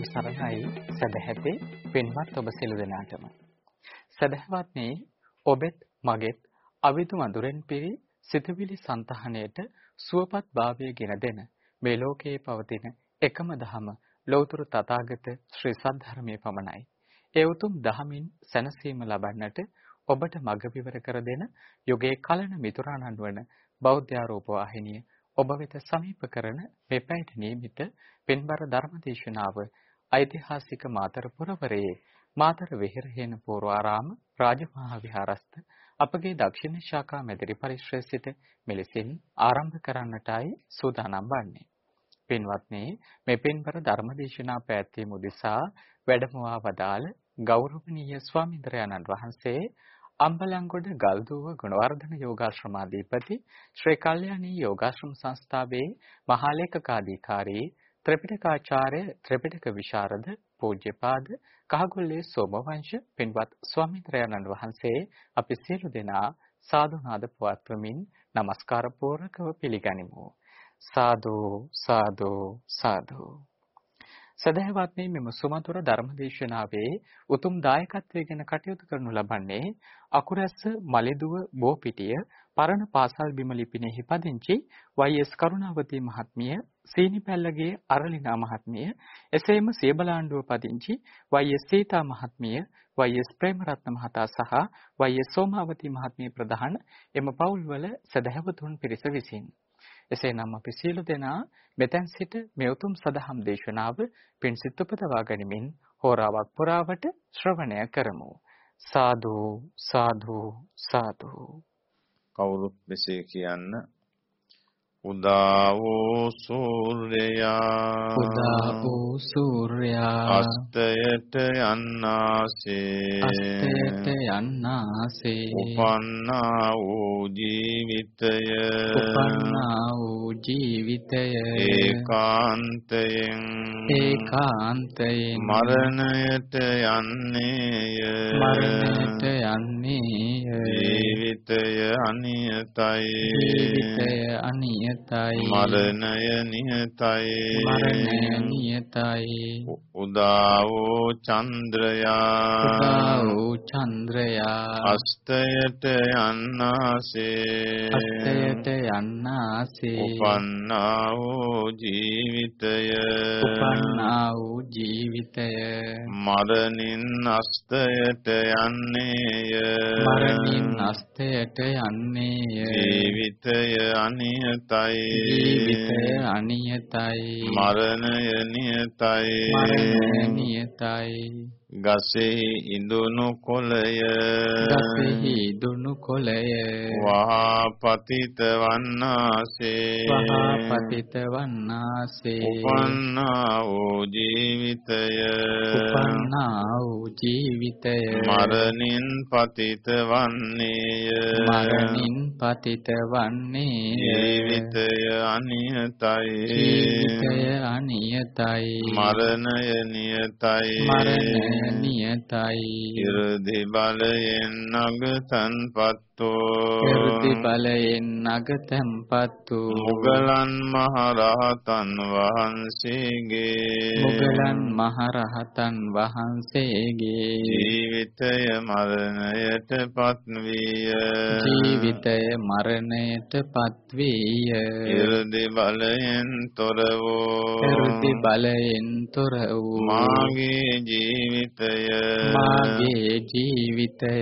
සම්මා සම්බුදු සරණයි. සදැහැතේ පින්වත් ඔබ සියලු දෙනාටම. සදැහැවත්නි ඔබෙත් මගෙත් අවිතු මధుරෙන් පිරි සිතවිලි සන්තහණයට සුවපත් භාවය ගෙන දෙන මේ ලෝකයේ පවතින එකම දහම ලෞතර තථාගත ශ්‍රී සද්ධර්මයේ පමණයි. ඒ උතුම් දහමින් සැනසීම ලබන්නට ඔබට මඟ විවර කර දෙන යෝගේ කලන මිතුරාණන් වන බෞද්ධ ආරෝප වාහිනිය ඔබ වෙත සමීප කරන මේ පැයට නියමිත පින්බර ධර්මදේශනාව ඓතිහාසික මාතර පුරවරයේ මාතර වෙහෙරහේන පූර්වාරාම රාජමහා විහාරස්ත අපගේ දක්ෂිණ ශාඛා මැදිරි පරිශ්‍රය සිට මෙලෙසින් ආරම්භ කරන්නටයි සූදානම් වන්නේ. පින්වත්නි මේ පින්බර ධර්මදේශනා පැවැත්වීම උදෙසා වැඩමවා වදාළ ගෞරවනීය ස්වාමීන්ද්‍රයන්න් වහන්සේ අම්බලන්ගොඩ ගල්දුව ගුණවර්ධන යෝගාශ්‍රමාධිපති ශ්‍රී කල්යාණී යෝගාශ්‍රම සංස්ථාවේ මහාලේකකාධිකාරී ත්‍රිපිටකාචාර්ය ත්‍රිපිටක විශාරද පූජ්‍යපාද කහගොල්ලේ සෝමවංශ පින්වත් ස්වාමීන් වහන්සේ අපි සියලු දෙනා සාදුනාද පවත්වමින් নমස්කාර පූර්වකව පිළිගනිමු. සාදු සාදු සාදු. සදහවත්නි මෙම සුමතුර ධර්මදේශනාවේ උතුම් දායකත්වය ගැන කටයුතු කරනු ලබන්නේ අකුරැස්ස මලෙදුව බෝපිටිය පරණ පාසල් බිම ලිපිනයෙහි පදිංචි වයිඑස් කරුණාවති මහත්මිය සීනිපැල්ලගේ අරලිනා මහත්මිය එසේම සියබලාණ්ඩුව පදිංචි වයි.එස්. සීතා මහත්මිය වයි.එස්. ප්‍රේමරත්න මහතා සහ වයි.එස්. සෝමාවතී මහත්මිය ප්‍රධාන එම පවුල්වල සදහැවතුන් පිරිස විසින් එසේනම් අපි සියලු දෙනා මෙතෙන් සිට මේ උතුම් සදහම් දේශනාව පින්සිත උපදවා ගනිමින් හෝරාවක් පුරාවට ශ්‍රවණය කරමු. සාදු සාදු සාදු කවුරුත් මෙසේ කියන්න උදා වූ සූර්යයා උදා වූ සූර්යයා අස්තයට යන්නාසේ අස්තයට යන්නාසේ උපන්නා වූ ජීවිතය උපන්නා වූ ජීවිතය. ඒකාන්තයෙන් ඒකාන්තයෙන් මරණයට යන්නේය. මරණයට යන්නේය. ජීවිතය අනියතයි. ජීවිතය අනියතයි. මරණය නියතයි. මරණය නියතයි. උදා වූ චන්ද්‍රයා. උදා වූ චන්ද්‍රයා. අස්තයට යන්නාසේ. අස්තයට යන්නාසේ උපන්නා වූ ජීවිතය. උපන්නා වූ ජීවිතය. මරණින් අස්තයට යන්නේය. මරණින් අස්තයට යන්නේය. ජීවිතය අනියතයි. ජීවිතය අනියතයි. මරණය නියතයි. මරණය නියතයි ගසෙහි ඉඳුණු කොළය. ගසෙහි දුණු කොළය. වහා පතිත වන්නාසේ. වහා පතිත වන්නාසේ. උපන්නා වූ ජීවිතය. උපන්නා වූ ජීවිතය. මරණින් පතිත වන්නේය. මරණින් පතිත වන්නේ ජීවිතය අනියතයි. ජීවිතය අනියතයි. මරණය නියතයි. මරණය නියතයි ඉරදි බලයෙන් නගතන්පත්තෝ එර්ති බලයෙන් නගතැම්පත් වූ මුගලන් මහරහතන් වහන්සේගේ. මුගලන් මහරහතන් වහන්සේගේ. ජීවිතය මරණයට පත්විය. ජීවිතය මරණයට පත්වීය. ඉරදි බලයෙන් තොර වූ. එර්ති බලයෙන් තොර වූ. මාගේ ජීවිතය. මාගේ ජීවිතය.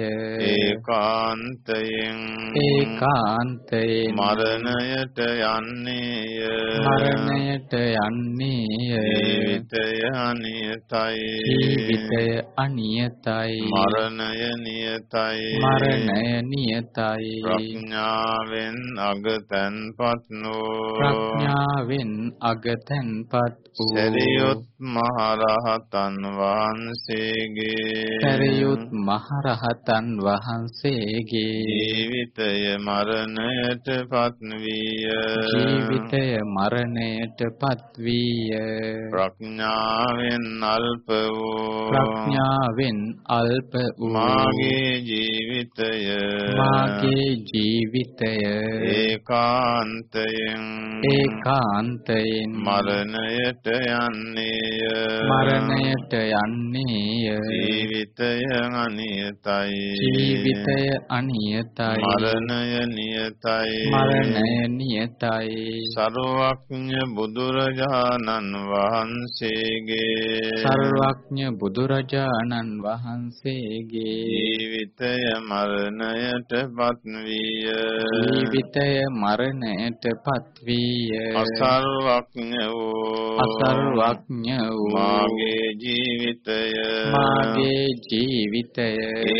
ඒකාන්තයෙන් ඒකාන්තයෙන් මරණයට යන්නේය. මරණයට යන්නේය. ජීවිතය අනියතයි. ජීවිතය අනියතයි. මරණය නියතයි. මරණය නියතයි. ප්‍රඥාවෙන් අගතන්පත් නෝ ප්‍රඥාවෙන් අගතැන්පත් වූ සරියොත් මහරහතන් වහන්සේගේ සරියුත් මහරහතන් වහන්සේගේ ජීවිතය මරණයට පත්විය. ජීවිතය මරණයට පත්වීය. ප්‍රඥාවෙන් අල්ප වූ. ප්‍රඥාවෙන් අල්ප වූ. මාගේ ජීවිතය. මාගේ ජීවිතය. ඒකාන්තයෙන්. ඒකාන්තයෙන්. මරණයට යන්නේය. මරණයට යන්නේය ජීවිතය අනියතයි. ජීවිතය අනියතයි. මරණය නියතයි. මරණය නියතයි. සරුවක්ඥ බුදුරජාණන් වහන්සේගේ සර්වඥ බුදුරජාණන් වහන්සේගේ ජීවිතය මරණයට පත්විය. ජීවිතය මරණයට පත්විය. අසර්වඥ වූ අසර්වඥ වූ මාගේ ජීවිතය මාගේ ජීවිතය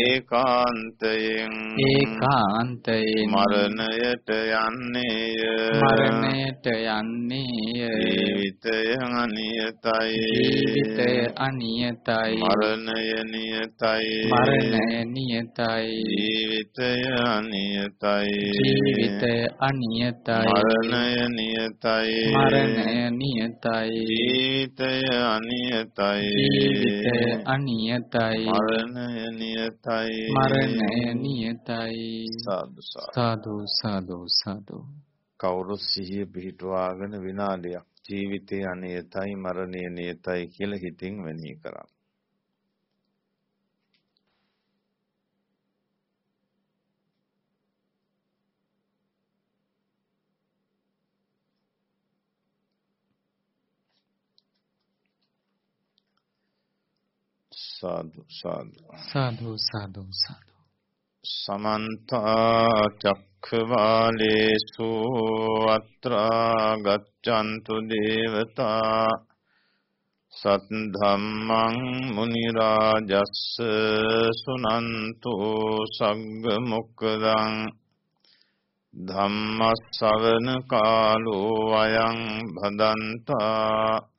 ඒකාන්තයෙන් ඒකාන්තයෙන් මරණයට යන්නේය. මරණයට යන්නේය. ජීවිතය අනියතයි. ජීවිතය අනියතයි. මරණය නියතයි. මරණය නියතයි. ජීවිතය අනියතයි. ජීවිතය අනියතයි. මරණය නියතයි. මරණය නියතයි. ජීවිතය අනියතයි. ජීවිතය අනියතයි. මරණය නියතයි. මරණය නියතයි. සාදු සාදු. සාදු සාදු කවුරු සිහිය පිහිටුවාගෙන විනාඩියක් ජීවිතය අනියතයි මරණය නියතයි කියලා හිතින් වෙනෙහි කරා සාදු සාදු. සාදු සාදු සාදු. සමන්ත චක්ඛවාලේසු අත්‍රා ගච්ඡන්තු දේවතා සත්ධම්මං මුනි රාජස්ස සුනන්තු සග්ග මොක්කදං ධම්මස්සවන කාලෝ අයං භදන්තා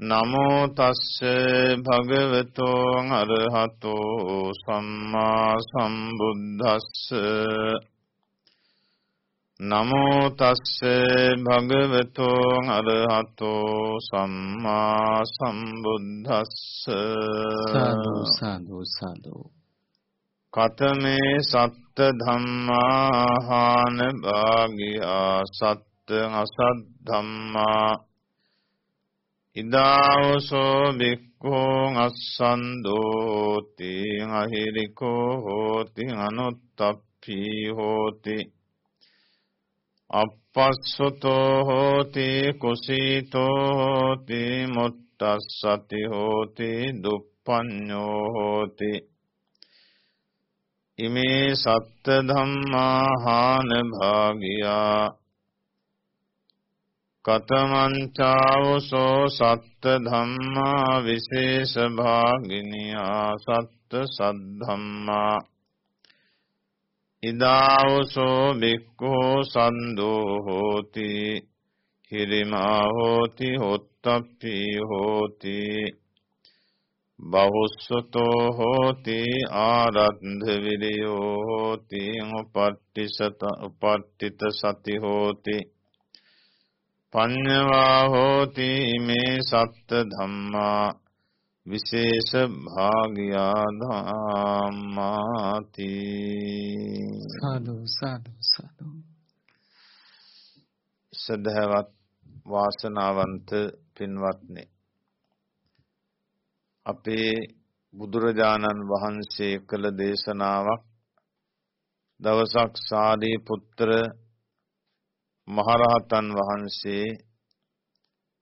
නමෝ තස්ස භගවතෝ අරහතෝ සම්මා සම්බුද්දස්ස. නමෝ තස්ස භගවතෝ අරහතෝ සම්මා සම්බුද්දස්ස. සාදු සාදු සාදු. කතමේ සත්ත ධම්මාහාන භාගියා සත්ත අසත් ධම්මා ඉදාවසෝ බික්ඛෝ අස්සන්දෝති අහිරිකෝ හෝති අනුත්තප්පී හෝති අපස්සතෝ හෝති කුසීතෝ හෝති මුත්තස්සති හෝති දුප්පඤ්ඤෝ හෝති ඉමේ සත්ත ධම්මාහාන භාගියා කතමංචාවසෝ සත්ත ධම්මා විශේෂ භාගිනියා සත්ත සද්ධම්මා ඉදාවසෝ බික්ඛෝ සන්දෝ හෝති හිරිමා හෝති හොත්තප්පි හෝති බහුස්සතෝ හෝති ආරද්ධ විරියෝ හෝති උපට්ඨිසත උපට්ඨිත සති හෝති පඤ්ඤවා හෝති මේ සත්ත ධම්මා විශේෂ භාග්‍යා ධම්මාති. සාදු සාදු සාදු. සදහවත් වාසනාවන්ත පින්වත්නි. අපේ බුදුරජාණන් වහන්සේ කළ දේශනාවක් දවසක් සාදී පුත්‍ර මහරහතන් වහන්සේ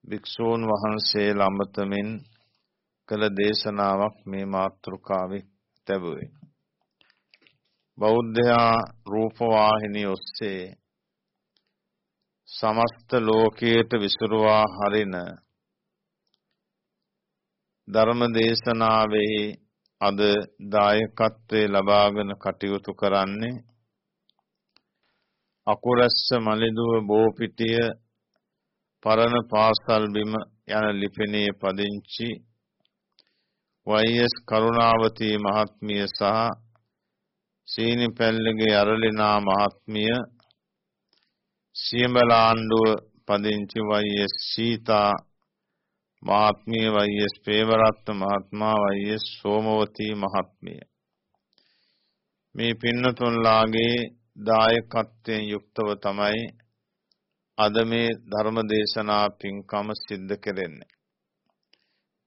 භික්ෂූන් වහන්සේ ළඹතමින් කළ දේශනාවක් මේ මාතෘකාවේ තැබුවේ. බෞද්ධයා රූපවාහිනිය ඔස්සේ සමස්ත ලෝකයට විසුරුවා හරින ධර්ම දේශනාවේ අද දායකත්වයේ ලබාගෙන කටයුතු කරන්නේ අකුරැස්ස මලිදුව බෝපිටිය පරණ පාසල් බිම යන ලිපිනේ පදිංචි වයිඑස් කරුණාවතී මහත්මිය සහ සීනිපැල්ලගේ අරලිනා මහත්මිය සියඹලාණ්ඩුව පදිංචි වයිඑස් සීතා මහත්මිය වයිඑස් පේවරත්න මහත්මයා වයිඑස් සෝමවතී මහත්මිය. මේ පින්නතුන්ලාගේ දායකත්වයෙන් යුක්තව තමයි අද මේ ධර්ම දේශනා පින්කම සිද්ධ කෙරෙන්නේ.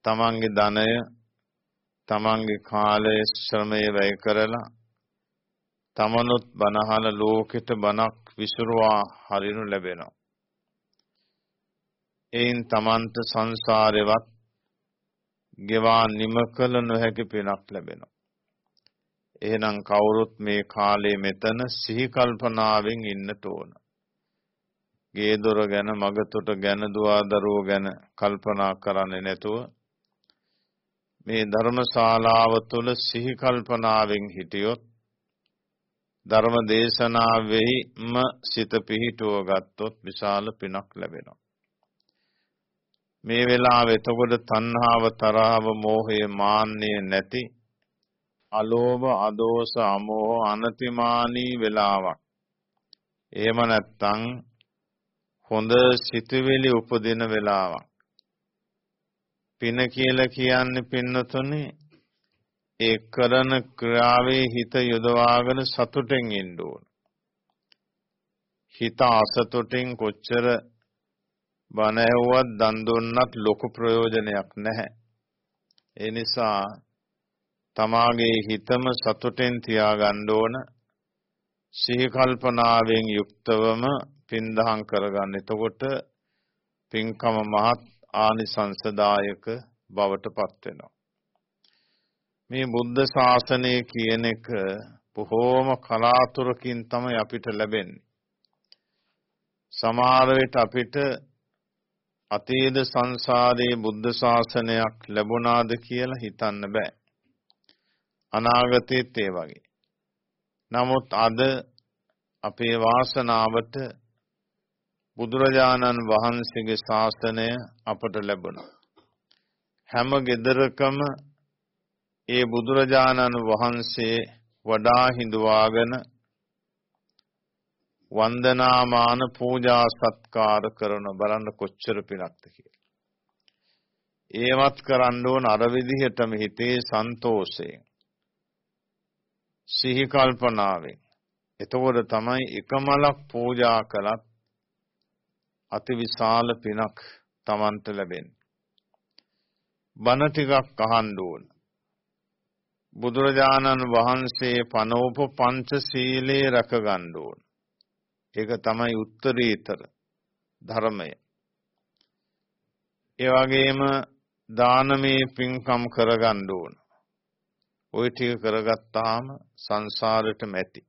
තමන්ගේ ධනය තමන්ගේ කාලය ශ්‍රමය වැය කරලා තමනුත් බනහල ලෝකෙට බණක් විසුරුවා හරිනු ලැබෙනවා. එයින් තමන්ට සංසාරෙවත් ගෙවා නිම කළ නොහැකි පිනක් ලැබෙනවා. එහෙනම් කවුරුත් මේ කාලේ මෙතන සිහි කල්පනාවෙන් ඉන්නට ඕන. ගේ දොර ගැන මගතොට ගැන දුවදරුවෝ ගැන කල්පනා කරන්නේ නැතුව මේ ධර්මශාලාව තුළ සිහි කල්පනාවෙන් හිටියොත් ධර්ම දේශනාවෙහිම සිත පිහිටුව ගත්තොත් විශාල පිනක් ලැබෙනවා. මේ වෙලාව එතකොට තණ්හාව තරහව මෝහය මාන්නය නැති අලෝභ අදෝස අමෝහ අනතිමානී වෙලාවක්. එහෙම නැත්තම් හොඳ සිතුවිලි උපදින වෙලාවක්. පින කියලා කියන්නේ පින්නතුනේ ඒ කරන ක්‍රියාවේ හිත යොදවාගෙන සතුටෙන් ඉන්න ඕන. හිත අසතුටින් කොච්චර බණ ඇහුවත් දන් දුන්නත් ලොකු ප්‍රයෝජනයක් නැහැ. ඒ නිසා තමාගේ හිතම සතුටෙන් තියාගන්න ඕන. සිහි කල්පනාවෙන් යුක්තවම පින්දහම් කරගන්න. එතකොට පින්කම මහත් ආනිසංසදායක බවට පත් වෙනවා. මේ බුද්ධ ශාසනය කියන එක බොහෝම කලාතුරකින් තමයි අපිට ලැබෙන්නේ. සමහර විට අපිට අතීත සංසාරයේ බුද්ධ ශාසනයක් ලැබුණාද කියලා හිතන්න බෑ. අනාගතයේත් ඒ වගේ. නමුත් අද අපේ වාසනාවට බුදුරජාණන් වහන්සේගේ ශාසනය අපට ලැබුණා. හැම ගෙදරකම ඒ බුදුරජාණන් වහන්සේ වඩා හිඳුවාගෙන වන්දනාමාන පූජා සත්කාර කරන බලන්න කොච්චර පිනක්ද කියලා. ඒවත් කරන්න ඕන අර විදිහටම හිතේ සන්තෝෂයෙන් සිහි කල්පනාවෙන් එතකොට තමයි එකමලක් පූජා කළත් අතිවිශාල පිනක් Tamanට ලැබෙන්නේ. බණ ටිකක් අහන්න ඕන. බුදුරජාණන් වහන්සේ පනෝප පංචශීලයේ රැක ගන්න ඕන. ඒක තමයි උත්තරීතර ධර්මය. ඒ වගේම දානමේ පින්කම් කරගන්න ඕන. ওই ටික කරගත්තාම සංසාරෙටම ඇති.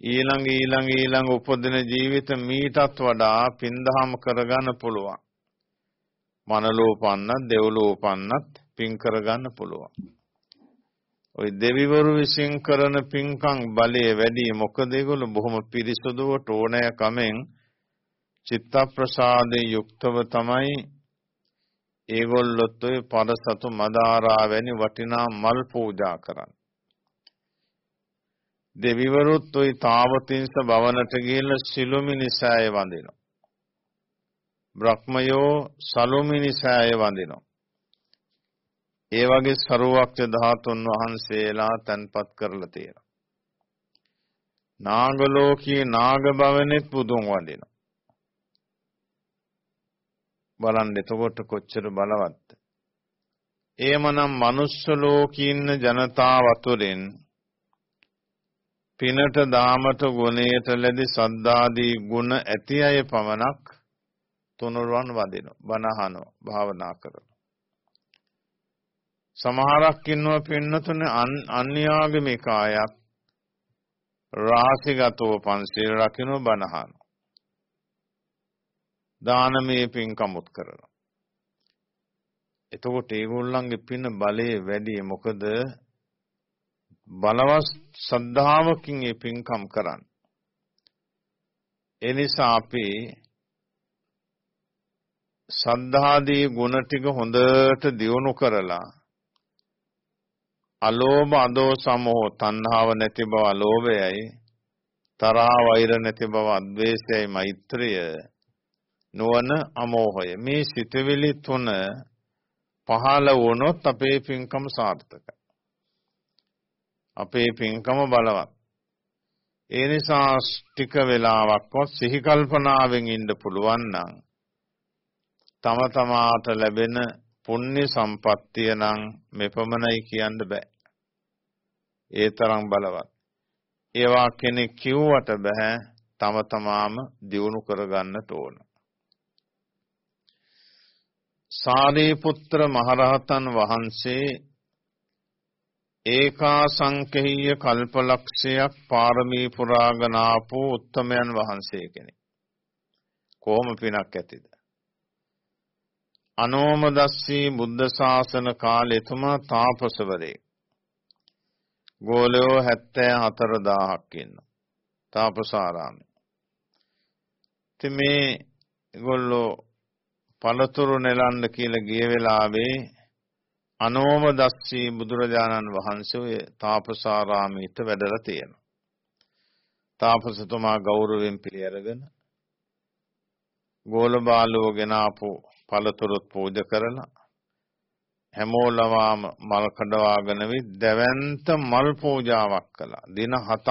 ඊළඟ ඊළඟ ඊළඟ උපදින ජීවිත මීටත් වඩා පින්දහම් කරගන්න පුළුවන්. මනලෝපන්නත් දෙව්ලෝපන්නත් පින් කරගන්න පුළුවන්. ওই දෙවිවරු විසින් කරන පින්කම් බලය වැඩි මොකද ඒගොල්ලෝ බොහොම පිරිසුදුව ටෝණය කමෙන් චිත්ත ප්‍රසාදේ යුක්තව තමයි ඒගොල්ලොත් ඔය පරසතු මදාරා වැනි වටිනා මල් පූජා කරන්නේ. දෙවිවරුත් ওই තාවතින්ස භවනට ගිහිල්ලා සිළුමිණි සෑය වඳිනවා. බ්‍රහ්මයෝ සලුමිණි සෑය වඳිනවා. ඒ වගේ සරුවක්්‍ය ධාතුන් වහන්සේලා තැන්පත් කරලා තියෙනවා. නාගලෝකී නාග භවනෙත් බුදුන් වඳිනවා. බලන්න එතකොට කොච්චර බලවත්ද. එහෙමනම් මනුස්ස ලෝකේ ඉන්න ජනතාව අතුරින් පිනට දාමට ගුණයට ලැබි සද්දාදී ගුණ ඇති අය පමණක් තුනුරුවන් වදිනවා බණහනවා භාවනා කරනවා සමහරක් ඉන්නවා පින්නතුනේ අන්‍යාගමික අයත් රාසිගතව පන්සිල් රකින්න බණහන දානමය පින්කමුත් කරනවා. එතකොට ඒගොල්ලන්ගේ පින බලය වැඩි මොකද බලවත් ශ්‍රද්ධාවකින් මේ පින්කම් කරන්නේ. ඒ නිසා අපි සද්ධාදී ගුණ ටික හොඳට දියුණු කරලා අලෝභ අදෝ සමෝ තණ්හාව නැති බව අලෝභයයි තරහා වෛර නැති බව අද්වේෂයයි මෛත්‍රිය නුවණ අමෝහය මේ සිතවිලි තුන පහළ වුණොත් අපේ පින්කම සාර්ථකයි අපේ පින්කම බලවත් ඒ නිසා ටික වෙලාවක්වත් සිහි කල්පනාවෙන් ඉන්න පුළුවන් නම් තම තමාට ලැබෙන පුණ්‍ය සම්පත්තිය නම් මෙපමණයි කියන්න බෑ. ඒ තරම් බලවත්. ඒවා කෙනෙක් කිව්වට බෑ තම තමාම දියුණු කරගන්නට ඕන. සාරිපුත්‍ර මහරහතන් වහන්සේ ඒකා සංකේය කල්පලක්ෂයක් පාරමී පුරාගෙන ආපු උත්තමයන් වහන්සේ කෙනෙක්. කොහොම පිනක් ඇතිද? අනෝමදස්සී බුද්ධ ශාසන කාලේ එතුමා තාපසවරේ. ගෝලයෝ 74000ක් ඉන්නවා. තාපසාරාමේ. ඉතින් මේ ඒගොල්ලෝ පළතුරු නෙලන්න කියලා ගිය වෙලාවේ අනෝමදස්සී බුදුරජාණන් වහන්සේ ඔය තාපසාරාමීට වැඩලා තියෙනවා. තාපසතුමා ගෞරවයෙන් පිළි අරගෙන ගෝල බාලෝ ගෙන ආපු පළතුරුත් පූජා කරලා හැමෝලවාම මල් කඩවාගෙන වි දැවැන්ත මල් පූජාවක් කළා. දින 7ක්.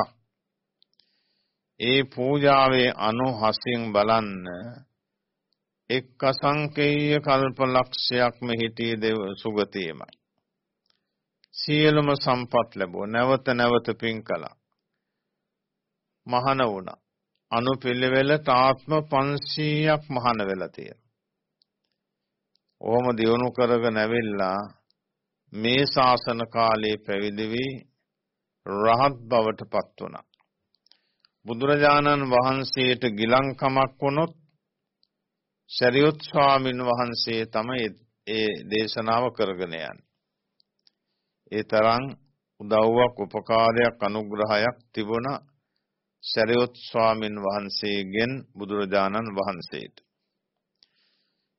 ඒ පූජාවේ අනුහසින් බලන්න එක් අසංකේය කල්පලක්ෂයක්ම හිටියේ දෙව සුගතියමයි. සියලුම සම්පත් ලැබුවා. නැවත නැවත පින් කළා. මහාන වුණා. අනුපිළිවෙලට ආත්ම 500ක් මහාන වෙලා තියෙනවා. ඕම දියුණු කරගෙන ඇවිල්ලා මේ ශාසන කාලයේ පැවිදි වී රහත් බවට පත් වුණා. බුදුරජාණන් වහන්සේට ගිලංකමක් වුණොත් ශරියොත් ස්වාමින් වහන්සේ තමයි ඒ දේශනාව කරගෙන යන්නේ. ඒ තරම් උදව්වක් උපකාරයක් අනුග්‍රහයක් තිබුණා ශරියොත් ස්වාමින් වහන්සේගෙන් බුදුරජාණන් වහන්සේට.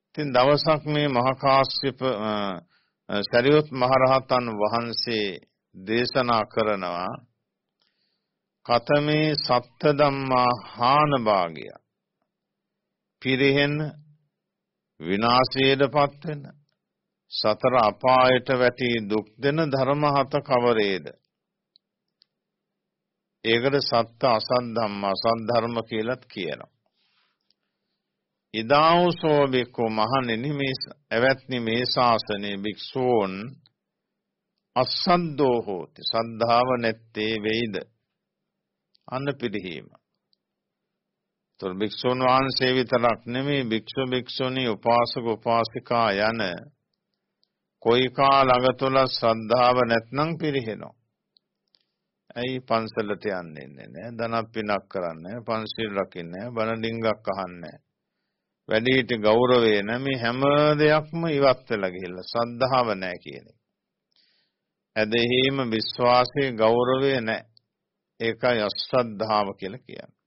ඉතින් දවසක් මේ මහා කාශ්‍යප ශරියොත් මහරහතන් වහන්සේ දේශනා කරනවා කතමේ සත්ත ධම්මා හාන භාගය පිරෙහෙන විනාශයටපත් වෙන සතර අපායට වැටි දුක් දෙන ධර්ම හත කවරේද? ඒකට සත්‍ය අසත් ධම්ම අසත් ධර්ම කියලත් කියනවා. ඉදාවුසෝ බික්කෝ මහණෙනි මේ එවත්නි මේ ශාසනයේ භික්ෂූන් අසද්දෝ හෝති සද්ධාව නැත්තේ වෙයිද? අන්න පිළිහිම තොර භික්ෂුන් වහන්සේ විතරක් නෙමෙයි භික්ෂු භික්ෂුණී උපාසක උපාසිකා යන කොයි කා ළඟ තුල ශ්‍රද්ධාව නැත්නම් පිරිහෙනවා. ඇයි පන්සලට යන්නේ නැහැ, ධනක් පිනක් කරන්නේ නැහැ, පන්සිල් රකින්නේ නැහැ, බණ ඩිංගක් අහන්නේ නැහැ. වැඩිහිටි ගෞරවය නැමි හැම දෙයක්ම ඉවත් වෙලා ගිහිල්ලා ශ්‍රද්ධාව නැහැ කියන එක. ඇදහිීම විශ්වාසයේ ගෞරවය නැහැ. ඒකයි අශ්‍රද්ධාව කියලා කියන්නේ.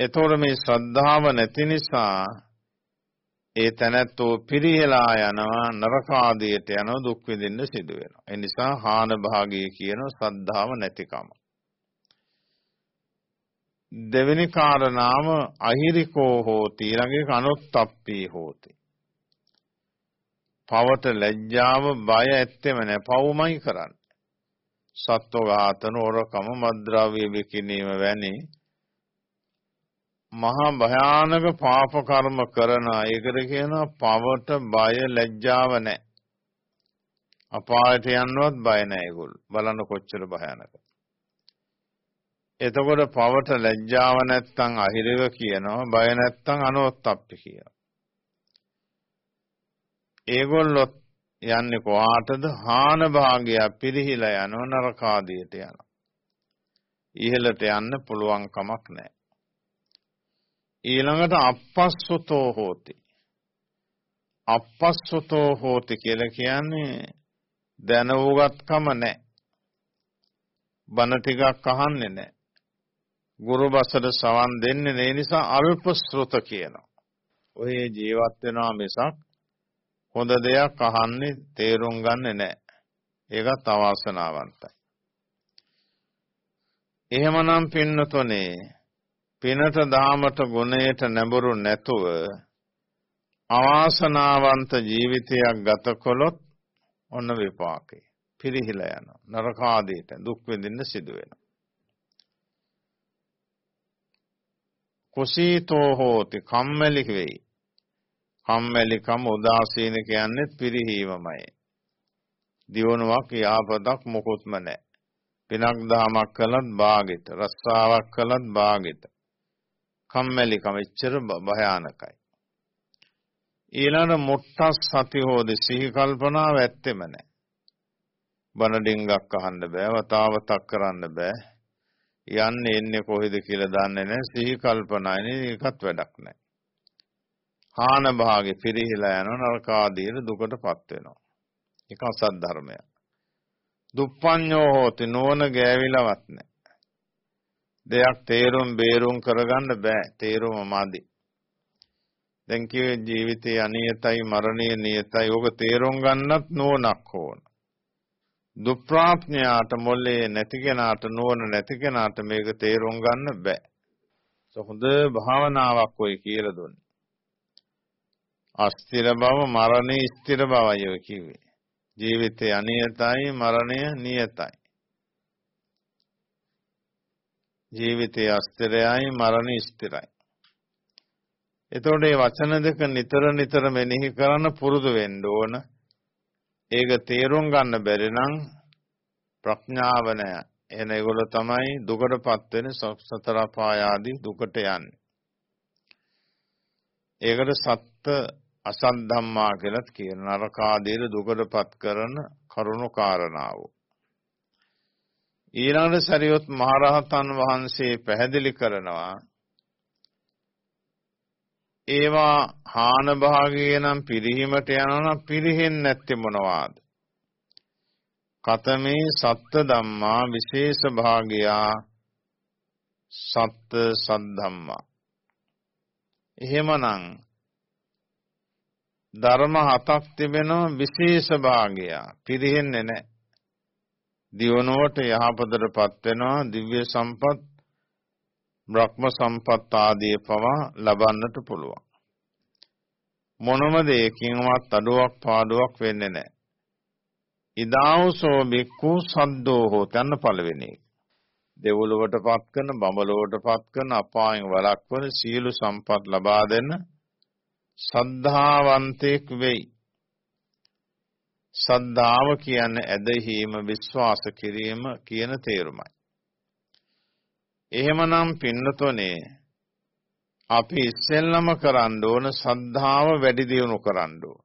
එතකොට මේ ශ්‍රද්ධාව නැති නිසා ඒ තැනැත්තෝ පිරිහෙලා යනවා නරක ආදියට යනවා දුක් විඳින්න සිදු වෙනවා. ඒ නිසා හාන භාගය කියන ශ්‍රද්ධාව නැතිකම. දෙවෙනි කාරණාව අහිරිකෝ හෝති ඊළඟ අනුත්ප්පී හෝති. පවට ලැජ්ජාව බය ඇත්තෙම නැහැ පවුමයි කරන්නේ. සත්ව ඝාතන ඕරකම මද්ද්‍රව්‍ය විකිනීම වැනි මහා භයානක පාප කර්ම කරන ඒකට කියනවා පවට බය ලැජ්ජාව නැහැ. අපායට යන්නවත් බය නැහැ ඒගොල්ලෝ. බලන්න කොච්චර භයානකද. එතකොට පවට ලැජ්ජාව නැත්තම් අහිරව කියනවා බය නැත්තම් අනෝත්තප්පි කියනවා. ඒගොල්ලොත් යන්නේ කොහාටද? හාන භාගය පිරිහිලා යනවා නරකාදියට යනවා. ඉහළට යන්න පුළුවන් කමක් නැහැ. ඊළඟට අපස්සතෝ හෝති. අපස්සතෝ හෝති කියලා කියන්නේ දැනුගත්කම නැහැ. බන ටිකක් අහන්නේ නැහැ. ගුරු බසට සවන් දෙන්නේ ඒ නිසා අල්ප ශ්‍රොත කියනවා. ඔය ජීවත් වෙනවා මිසක් හොඳ දෙයක් අහන්නේ තේරුම් ගන්නෙ නැහැ. ඒකත් අවාසනාවන්තයි. එහෙමනම් පින්නතොනේ පිනට දාමට ගුණයට නැඹුරු නැතුව අවාසනාවන්ත ජීවිතයක් ගත කළොත් ඔන්න විපාකේ. පිරිහිලා යනවා. නරක ආදීට දුක් විඳින්න සිදු වෙනවා. කුසීතෝ හෝති කම්මැලි වෙයි. කම්මැලිකම උදාසීන කියන්නේ පිරිහීමමයි. දියුණුවක් යාපතක් මොකොත්ම නැහැ. පිනක් දහමක් කළත් භාගිත රස්සාවක් කළත් භාගිත කම්මැලිකම එච්චර භයානකයි ඊළඟ මුට්ටස් සති හොද සිහි කල්පනාව ඇත්තෙම නැහැ. බන ඩිංගක් අහන්න බෑ, වතාවතක් කරන්න බෑ. යන්නේ එන්නේ කොහෙද කියලා දන්නේ නැහැ. සිහි කල්පනානේ ඒකත් වැඩක් නැහැ. හාන භාගේ පිරිහිලා යන නරක ආදීන දුකටපත් වෙනවා. ඒක අසත් ධර්මයක්. දුප්පඤ්ඤෝ හෝති නෝන ගෑවිලවත් නැහැ. දෙයක් තේරුම් බේරුම් කරගන්න බෑ. තේරුම මදි. දැන් කියේ ජීවිතේ අනියතයි මරණය නියතයි. ඕක තේරුම් ගන්නත් නෝනක් ඕන. දුප්‍රාඥයාට මොලේ නැති කෙනාට නෝන නැති කෙනාට මේක තේරුම් ගන්න බෑ. හොඳ භාවනාවක් ඔය කියලා දුන්නේ. අස්තිර බව මරණය ස්ථිර බවයි ඔය කිව්වේ. ජීවිතේ අනියතයි මරණය නියතයි. ජීවිතය අස්තිරයයි මරණය ස්ථිරයි. එතකොට මේ වචන දෙක නිතර නිතර මෙනෙහි කරන්න පුරුදු වෙන්න ඕන. ඒක තේරුම් ගන්න බැරි නම් ප්‍රඥාව නැහැ. එහෙනම් ඒගොල්ලෝ තමයි දුකටපත් වෙන සතර පාය ආදී දුකට යන්නේ. ඒකට සත්ත්‍ය අසත් ධම්මා කියලත් කියන නරකාදීන දුකටපත් කරන කරුණු කාරණාව. ඊළඟ සරියොත් මහරහතන් වහන්සේ පැහැදිලි කරනවා ඒවා හාන භාගයේ නම් පිරිහීමට යනවා නම් පිරිහෙන්නේ නැත්තේ මොනවාද? කතමේ සත්ත ධම්මා විශේෂ භාගයා සත්ත සද්ධම්මා. එහෙමනම් ධර්ම හතක් තිබෙනවා විශේෂ භාගයා පිරිහෙන්නේ නැහැ. දියුණුවට යහපතටපත් වෙනවා දිව්‍ය සම්පත් බ්‍රහ්ම සම්පත් ආදී පවා ලබන්නට පුළුවන්. මොනම දෙයකින්වත් අඩුවක් පාඩුවක් වෙන්නේ නැහැ. ඉදාවසෝ බික්කු සද්දෝ හෝත යන පළවෙනි එක. දෙවොලවට පත් කරන බඹලවට පත් කරන අපායන් වළක්වන සියලු සම්පත් ලබා දෙන සද්ධාවන්තෙක් වෙයි. සද්ධාව කියන්නේ ඇදහිීම විශ්වාස කිරීම කියන තේරුමයි. එහෙමනම් පින්නතොනේ අපි ඉස්සෙල්ලම කරන්න ඕන සද්ධාව වැඩි දියුණු කරන්න ඕන.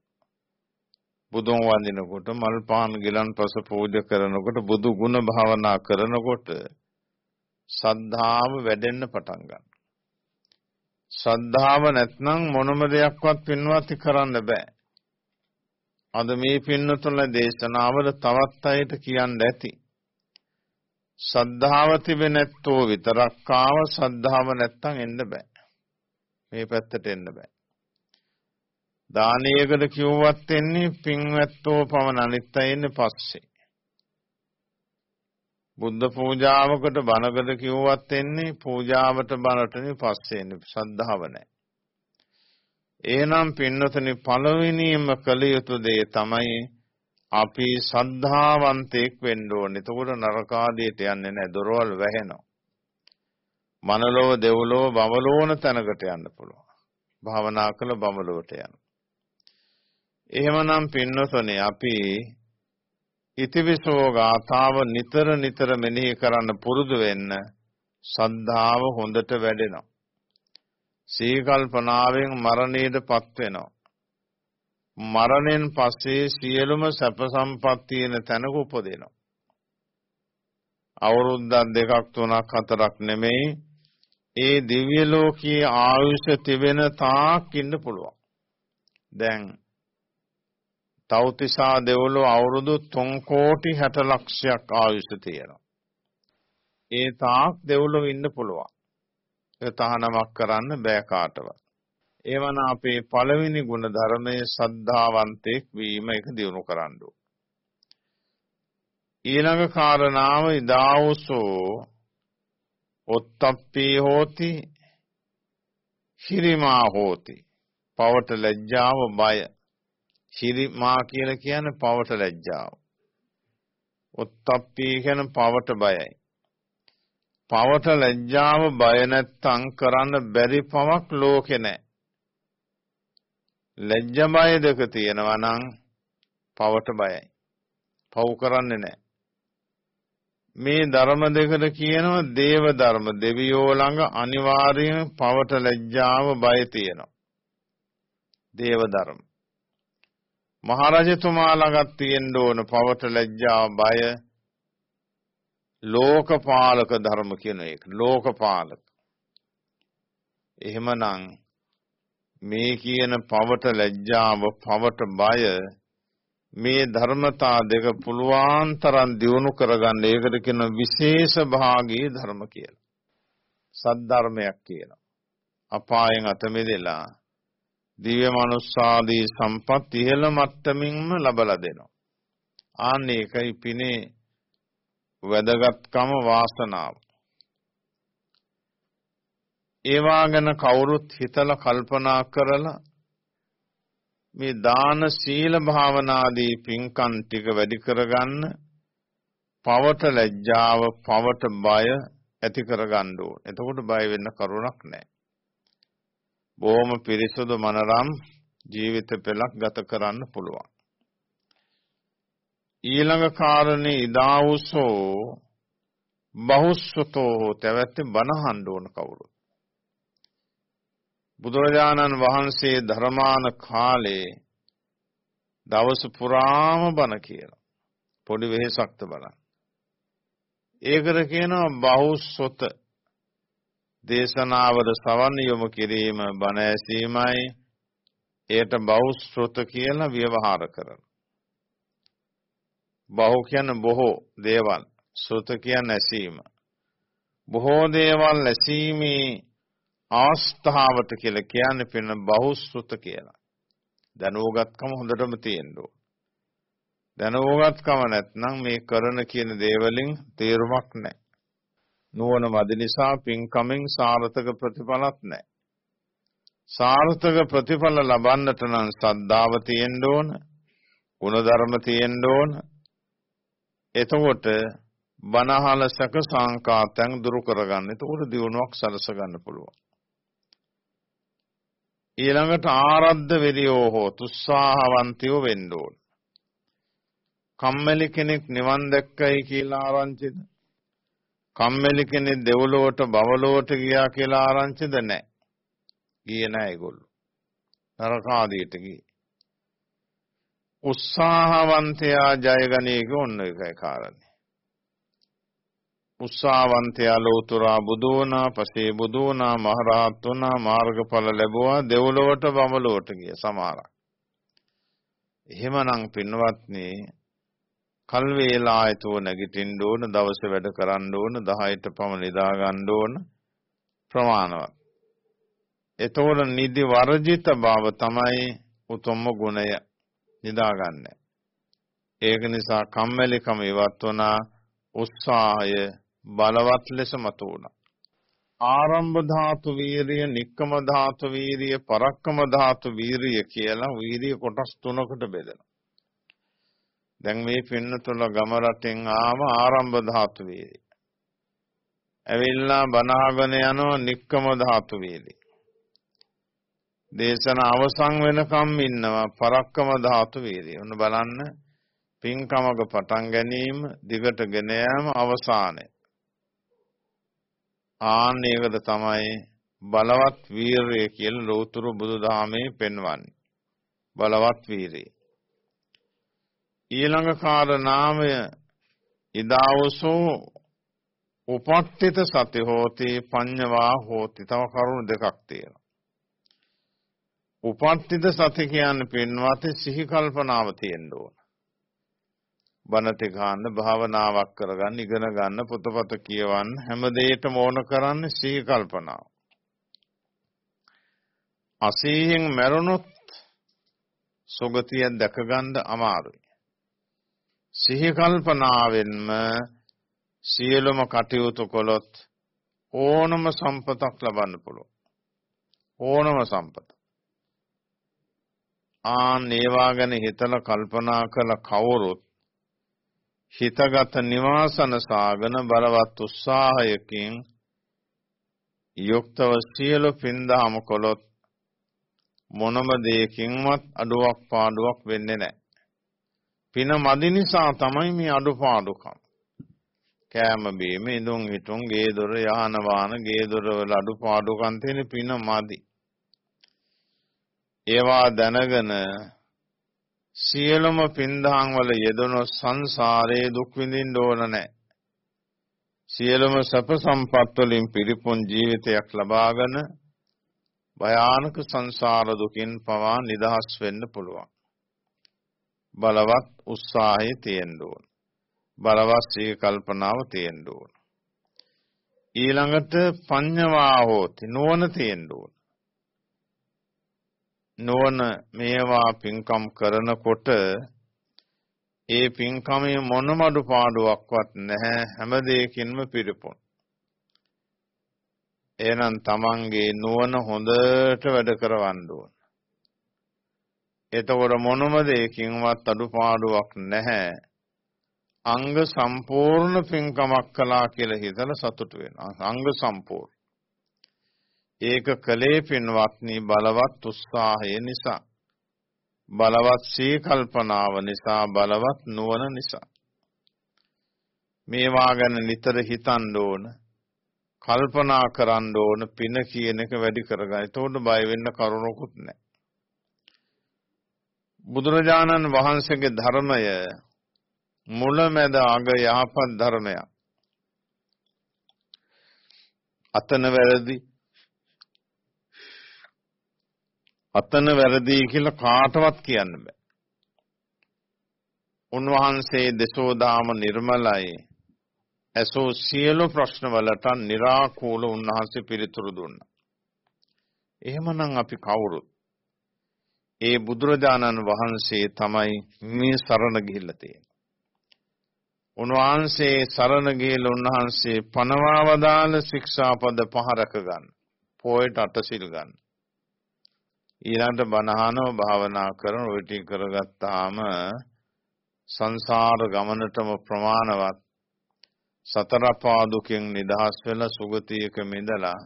බුදුන් වඳිනකොට මල් පාන් ගිලන්පස පූජා කරනකොට බුදු ගුණ භාවනා කරනකොට සද්ධාව වැඩෙන්න පටන් ගන්නවා. ශ්‍රද්ධාව නැත්නම් මොනම දෙයක්වත් පින්වත් කරන්න බෑ. අද මේ පින්නතුල දේශනාවල තවත් අයට කියන්න ඇති. සද්ධාව තිබෙනැත්තෝ විතරක් ආව සද්ධාව නැත්තම් එන්න බෑ. මේ පැත්තට එන්න බෑ. දානයකට කිව්වත් එන්නේ පින්වැත්තෝ පමණ අනිත් අය එන්නේ පස්සේ. බුද්ධ පූජාවකට බණකට කිව්වත් එන්නේ පූජාවට බණටනේ පස්සේ එන්නේ ශ්‍රද්ධාව නැහැ. එහෙනම් පින්නතනි පළවෙනිම කළ යුතු දේ තමයි අපි සද්ධාවන්තයෙක් වෙන්න ඕනේ. එතකොට නරකාදියට යන්නේ නැහැ. දොරවල් වැහෙනවා. මනලෝ දෙව්ලෝ බවලෝන තැනකට යන්න පුළුවන්. භාවනා කළ බවලෝට යන. එහෙමනම් පින්නතොනේ අපි ඉතිවිසෝ ගාථාව නිතර නිතර මෙනෙහි කරන්න පුරුදු වෙන්න සද්ධාව හොඳට වැඩෙනවා. සීකල්පනාවෙන් මරණයටපත් වෙනවා. මරණයෙන් පස්සේ සියලුම සැප සම්පත් තියෙන තැනක උපදිනවා. අවුරුද්දක් දෙකක් තුනක් හතරක් නෙමෙයි ඒ දිව්‍ය ලෝකයේ ආයුෂ තිබෙන තාක් ඉන්න පුළුවන්. දැන් තෞතිසා දෙවොලෝ අවුරුදු 3 කෝටි 60 ලක්ෂයක් ආයුෂ තියෙනවා. ඒ තාක් දෙවොලෝ ඉන්න පුළුවන්. ඒ තහනමක් කරන්න බෑ කාටවත්. එවන අපේ පළවෙනි ගුණ ධර්මයේ සද්ධාවන්තෙක් වීම එක දිනු කරන්න ඊළඟ කාරණාව ඉදාවසෝ ඔත්තප්පී හෝති හිරිමා හෝති. පවට ලැජ්ජාව බය. හිරිමා කියලා කියන්නේ පවට ලැජ්ජාව. ඔත්තප්පී කියන පවට බයයි. පවට ලැජ්ජාව බය නැත්තම් කරන්න බැරි පවක් ලෝකේ නැහැ ලැජ්ජ බය දෙක තියෙනවා නම් පවට බයයි. පව් කරන්නේ නැහැ. මේ ධර්ම දෙකට කියනවා දේව ධර්ම. දෙවියෝ ළඟ අනිවාර්යයෙන් පවට ලැජ්ජාව බය තියෙනවා. දේව ධර්ම. මහරජතුමා ළඟත් තියෙන්න ඕන පවට ලැජ්ජාව බය ලෝකපාලක ධර්ම කියන එක. ලෝකපාලක. එහෙමනම් මේ කියන පවට ලැජ්ජාව පවට බය මේ ධර්මතා දෙක පුළුවන් තරම් දියුණු කරගන්න ඒකට කියන විශේෂ භාගී ධර්ම කියලා. සද්ධර්මයක් කියනවා. අපායෙන් අත මෙදෙලා දිව්‍ය මනුස්සාදී සම්පත් ඉහළ මට්ටමින්ම ලබලා දෙනවා. ආන්න ඒකයි පිනේ වැදගත්කම වාසනාව. ඒවා ගැන කවුරුත් හිතලා කල්පනා කරලා මේ දාන සීල භාවනාදී පින්කම් ටික වැඩි කරගන්න පවට ලැජ්ජාව පවට බය ඇති කරගන්න ඕන. එතකොට බය වෙන්න කරුණක් නැහැ. බොහොම පිරිසුදු මනරම් ජීවිත පෙළක් ගත කරන්න පුළුවන්. ඊළඟ කාරණේ ඉදාවුසෝ බහුස්සතෝ තැවැත්තේ බනහන්න ඕන කවුරුත්. බුදුරජාණන් වහන්සේ ධර්මාන කාලේ දවස පුරාම බණ කියලා. පොඩි වෙහෙසක්ද බලන්න. ඒකට කියනවා බහුසොත දේශනාවද සවන් යොමු කිරීම බණ ඇසීමයි එයට බහුශ්‍රොත කියලා ව්‍යවහාර කරන. බහු කියන්නේ බොහෝ දේවල්. ශ්‍රොත කියන්නේ ඇසීම. බොහෝ දේවල් ඇසීමේ ආස්ථාවට කියලා කියන්නේ පින බහුශ්‍රුත කියලා. දැනුවගත්කම හොඳටම තියෙන්න ඕන. දැනුවගත්කම නැත්නම් මේ කරන කියන දේවලින් තේරුමක් නැහැ. නුවණ මදි නිසා පින්කමෙන් සාර්ථක ප්‍රතිඵලක් නැහැ. සාර්ථක ප්‍රතිඵල ලබන්නට නම් සද්ධාව තියෙන්න ඕන, ගුණධර්ම තියෙන්න ඕන. එතකොට බනහල සක සංකාතයන් දුරු කරගන්න. එතකොට දියුණුවක් සලස ගන්න පුළුවන්. ඊළඟට ආරද්ධ වෙරියෝ හෝ තුස්සාහවන්තයෝ වෙන්න ඕන. කම්මැලි කෙනෙක් නිවන් දැක්කයි කියලා ආරංචිද? කම්මැලි කෙනෙක් දෙව්ලොවට බවලොවට ගියා කියලා ආරංචිද නැහැ. ගියේ නැහැ ඒගොල්ලෝ. නරකාදීට ගියේ. උත්සාහවන්තයා ජයගනීක ඔන්න එකයි කාරණේ. උත්සාහවන්තයා ලෝතුරා බුදු වුණා, පසේ බුදු වුණා, මහරහත් වුණා, මාර්ගඵල ලැබුවා, දෙව්ලොවට බඹලොවට ගිය සමහරක්. එහෙමනම් පින්වත්නි කල් වේලායතෝ නැගිටින්න ඕන, දවස වැඩ කරන්න ඕන, 10ට පමණ නිදා ගන්න ඕන ප්‍රමාණවත්. එතකොට නිදි වර්ජිත බව තමයි උතුම්ම ගුණය නිදාගන්න. ඒක නිසා කම්මැලිකම ඉවත් වුණා උත්සාහය බලවත් ලෙස මතු වුණා. ආරම්භ ධාතු වීරිය, නික්කම ධාතු වීරිය, පරක්කම ධාතු වීරිය කියලා වීරිය කොටස් තුනකට බෙදෙනවා. දැන් මේ පින්නතුල ගම රටෙන් ආව ආරම්භ ධාතු වීරිය. ඇවිල්ලා බනහගෙන යනවා නික්කම ධාතු වීරිය. දේශන අවසන් වෙනකම් ඉන්නවා පරක්කම ධාතු වීරිය. ඔන්න බලන්න පින්කමක පටන් ගැනීම දිගට ගෙන යාම අවසානය. ආන්න ඒකද තමයි බලවත් වීරය කියලා ලෝතුරු බුදුදහමේ පෙන්වන්නේ. බලවත් වීරිය. ඊළඟ කාරණාමය ඉදාවසෝ උපට්ඨිත සති හෝති පඤ්ඤවා හෝති තව කරුණු දෙකක් තියෙනවා. උපට්ඨිත සති කියන්නේ පින්වත් සිහි කල්පනාව තියෙන්න ඕන. බණ ටික අහන්න භාවනාවක් කරගන්න ඉගෙන ගන්න පොතපත කියවන්න හැම දෙයකම ඕන කරන්නේ සිහි කල්පනාව. අසීහෙන් මැරුණොත් සුගතිය දැක ගන්න අමාරුයි. සිහි කල්පනාවෙන්ම සියලුම කටයුතු කළොත් ඕනම සම්පතක් ලබන්න පුළුවන්. ඕනම සම්පත. ආන් ඒවා ගැන හිතලා කල්පනා කළ කවුරුත් හිතගත නිවාසන සාගන බලවත් උත්සාහයකින් යුක්තව සියලු පින්දහම කළොත් මොනම දෙයකින්වත් අඩුවක් පාඩුවක් වෙන්නේ නැහැ. පින මදි නිසා තමයි මේ අඩුපාඩුකම්. කෑම බීම ඉදුම් හිටුම් ගේ දොර යහන වාහන ගේ දොර වල අඩුපාඩුකම් තියෙන පින මදි. ඒවා දැනගෙන සියලුම පින්දහම් වල යෙදුණු සංසාරේ දුක් විඳින්න ඕන නැහැ. සියලුම සැප සම්පත් වලින් පිරිපුන් ජීවිතයක් ලබාගෙන භයානක සංසාර දුකින් පවා නිදහස් වෙන්න පුළුවන්. බලවත් උත්සාහය තියෙන්න ඕන. බලවත් සී කල්පනාව තියෙන්න ඕන. ඊළඟට පඤ්ඤවා හෝති නුවණ තියෙන්න ඕන. නුවණ මේවා පින්කම් කරනකොට ඒ පින්කමේ මොනම අඩුපාඩුවක්වත් නැහැ හැම දෙයකින්ම පිරිපුන්. එහෙනම් තමන්ගේ නුවණ හොඳට වැඩ කරවන්න ඕන. එතකොට මොනම දෙයකින්වත් අඩුපාඩුවක් නැහැ. අංග සම්පූර්ණ පින්කමක් කළා කියලා හිතලා සතුටු වෙනවා. අංග සම්පූර්ණ. ඒක කලේ පින්වත්නි බලවත් උත්සාහය නිසා. බලවත් සී කල්පනාව නිසා බලවත් නුවණ නිසා. මේවා ගැන නිතර හිතන්න ඕන. කල්පනා කරන්න ඕන පින කියන එක වැඩි කරගන්න. එතකොට බය වෙන්න කරුණකුත් නැහැ. බුදුරජාණන් වහන්සේගේ ධර්මය මුලමැද අග යහපත් ධර්මයක්. අතන වැරදි අතන වැරදි කියලා කාටවත් කියන්න බෑ. උන්වහන්සේ දසෝදාම නිර්මලයි ඇසෝ සියලු ප්‍රශ්න වලට निराකූල උන්වහන්සේ පිළිතුරු දුන්නා. එහෙමනම් අපි කවුරුත් ඒ බුදුරජාණන් වහන්සේ තමයි මේ සරණ ගිහිල්ලා තියෙන්නේ. උන්වහන්සේ සරණ ගිහිල්ලා උන්වහන්සේ පනවා වදාළ ශික්ෂාපද පහ රැක ගන්න. පොයට අටසිල් ගන්න. ඊළඟට බණහනව භාවනා කරන ඔය ටික කරගත්තාම සංසාර ගමනටම ප්‍රමාණවත් සතර පාදුකෙන් නිදහස් වෙලා සුගතියක මිදලා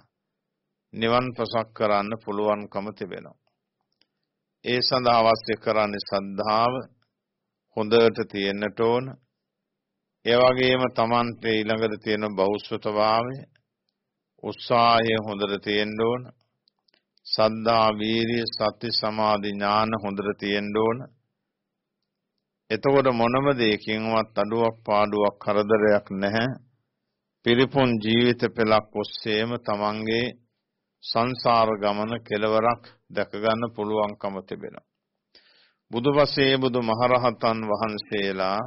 නිවන් පසක් කරන්න පුළුවන්කම තිබෙනවා. ඒ සඳහා අවශ්‍ය කරන්නේ සද්ධාව හොඳට තියෙන්නට ඕන. ඒ වගේම Tamante ඊළඟට තියෙන බෞද්ධත්වභාවය උත්සාහය හොඳට තියෙන්න ඕන. සද්ධා වීරිය සති සමාධි ඥාන හොඳට තියෙන්න ඕන. එතකොට මොනම දෙයකින්වත් අඩුවක් පාඩුවක් කරදරයක් නැහැ. පිරිපුන් ජීවිත පෙළක් ඔස්සේම තමන්ගේ සංසාර ගමන කෙලවරක් දැක ගන්න පුළුවන්කම තිබෙනවා. බුදුපසේ බුදු මහරහතන් වහන්සේලා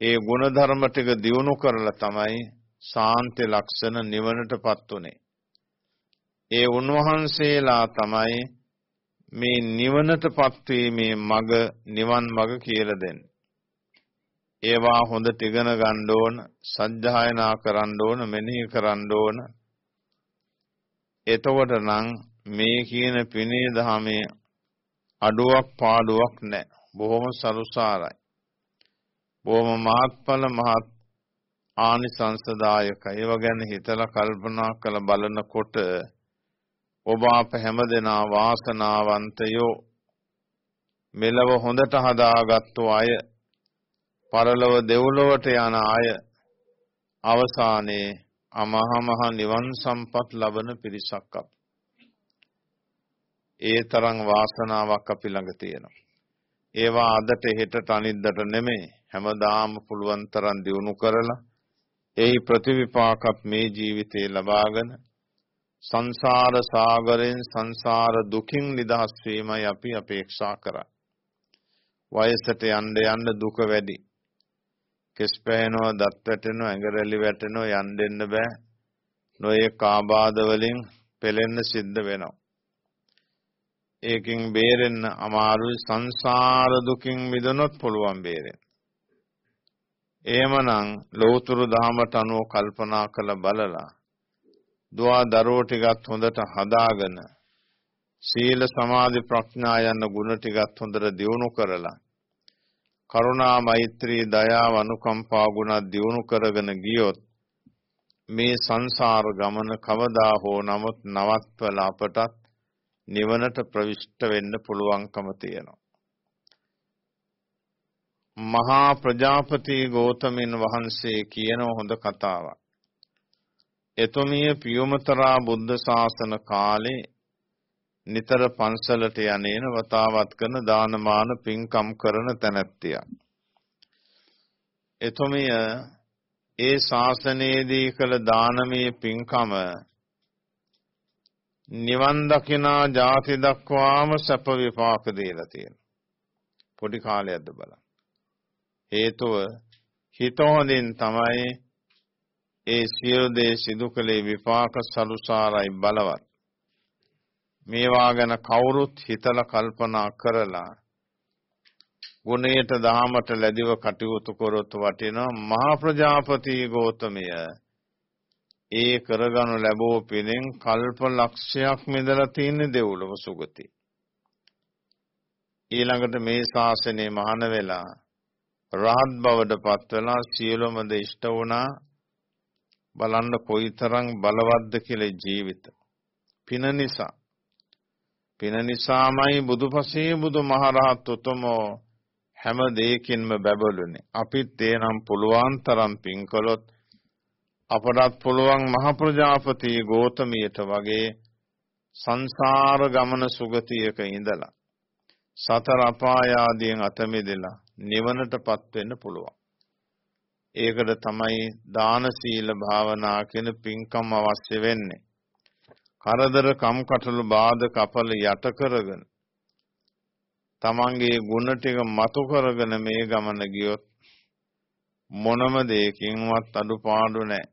ඒ ගුණධර්ම ටික දියුණු කරලා තමයි සාන්ති ලක්ෂණ නිවනටපත් උනේ. ඒ උන්වහන්සේලා තමයි මේ නිවනටපත් වීමේ මඟ නිවන් මඟ කියලා දෙන්නේ. ඒවා හොඳට ඉගෙන ගන්න ඕන, සත්‍යයනා කරන්න ඕන, මෙනෙහි කරන්න ඕන. එතකොට නම් මේ කියන පිනේ දහමේ අඩුවක් පාඩුවක් නැහැ. බොහොම සරුසාරයි. බොහොම මහත්ඵල මහත් ආනිසංසදායකයි. ඒව ගැන හිතලා කල්පනා කරලා බලනකොට ඔබ අප හැමදෙනා වාසනාවන්තයෝ මෙලව හොඳට හදාගත්තු අය පරලොව දෙව්ලොවට යන අය අවසානයේ අමහ මහ නිවන් සම්පත් ලබන පිරිසක් අප. ඒ තරම් වාසනාවක් අපි ළඟ තියෙනවා. ඒවා අදට හෙටට අනිද්දට නෙමෙයි හැමදාම පුළුවන් තරම් දිනු කරලා එහි ප්‍රතිවිපාකත් මේ ජීවිතේ ලබාගෙන සංසාර සාගරෙන් සංසාර දුකින් නිදහස් වීමයි අපි අපේක්ෂා කරන්නේ. වයසට යන්න යන්න දුක වැඩි. කෙස් පැහෙනවා, දත් වැටෙනවා, ඇඟ රැලි වැටෙනවා, යන්න දෙන්න බෑ. නොයේ කාබාධ වලින් පෙලෙන්න සිද්ධ වෙනවා. ඒකෙන් බේරෙන්න අමාරුයි සංසාර දුකින් මිදෙන්නත් පුළුවන් බේරෙන්න. එහෙමනම් ලෞතුරු දහමට අනුව කල්පනා කළ බලලා දුවා දරුවෝ ටිකත් හොඳට හදාගෙන සීල සමාධි ප්‍රඥා යන ගුණ ටිකත් හොඳට දියුණු කරලා කරුණා මෛත්‍රී දයාව අනුකම්පා ගුණ දියුණු කරගෙන ගියොත් මේ සංසාර ගමන කවදා හෝ නමුත් නවත්වලා අපටත් නිවනට ප්‍රවිෂ්ඨ වෙන්න පුළුවන්කම තියෙනවා. මහා ප්‍රජාපති ගෞතමයන් වහන්සේ කියන හොඳ කතාවක්. එතුමිය පියොමතරා බුද්ධ ශාසන කාලේ නිතර පන්සලට යන්නේන වතාවත් කරන දානමාන පින්කම් කරන තැනැත්තිය. එතුමිය ඒ ශාසනයේදී කළ දානමය පින්කම නිවන් දකිනා ಜಾති දක්වාම සැප විපාක දීලා තියෙනවා. පොඩි කාලයක්ද බලන්න. හේතුව හිත හොඳින් තමයි ඒ සියලු දේ සිදු කළේ විපාක සලුසාරයි බලවත්. මේවා ගැන කවුරුත් හිතලා කල්පනා කරලා ගුණයට දහමට ලැබිව කටයුතු කරොත් වටිනවා. මහා ප්‍රජාපති ගෞතමය ඒ කරගනු ලැබෝ පිනෙන් කල්ප ලක්ෂයක් මෙදලා තියෙන දෙව්ලොව සුගති. ඊළඟට මේ ශාසනය මහාන වෙලා රහත් බවට පත් වෙලා සියලුම ද ඉෂ්ට වුණා. බලන්න කොයිතරම් බලවත්ද කියලා ජීවිත පින නිසා පින නිසාමයි බුදුපසේ බුදුමහරහත් උතුමෝ හැම දෙයකින්ම බැබළුනේ. අපිත් එනම් පුළුවන් තරම් පින් කළොත් අපටත් පුළුවන් මහ ප්‍රජාපති ගෝතමියට වගේ සංසාර ගමන සුගතියක ඉඳලා සතර අපාය ආදියෙන් අත මිදෙලා නිවනටපත් වෙන්න පුළුවන්. ඒකට තමයි දාන සීල භාවනා කියන පින්කම් අවශ්‍ය වෙන්නේ. කරදර කම්කටොළු බාධක අපල යට කරගෙන තමන්ගේ ගුණ ටික මතු කරගෙන මේ ගමන ගියොත් මොනම දෙයකින්වත් අඩුපාඩු නැහැ.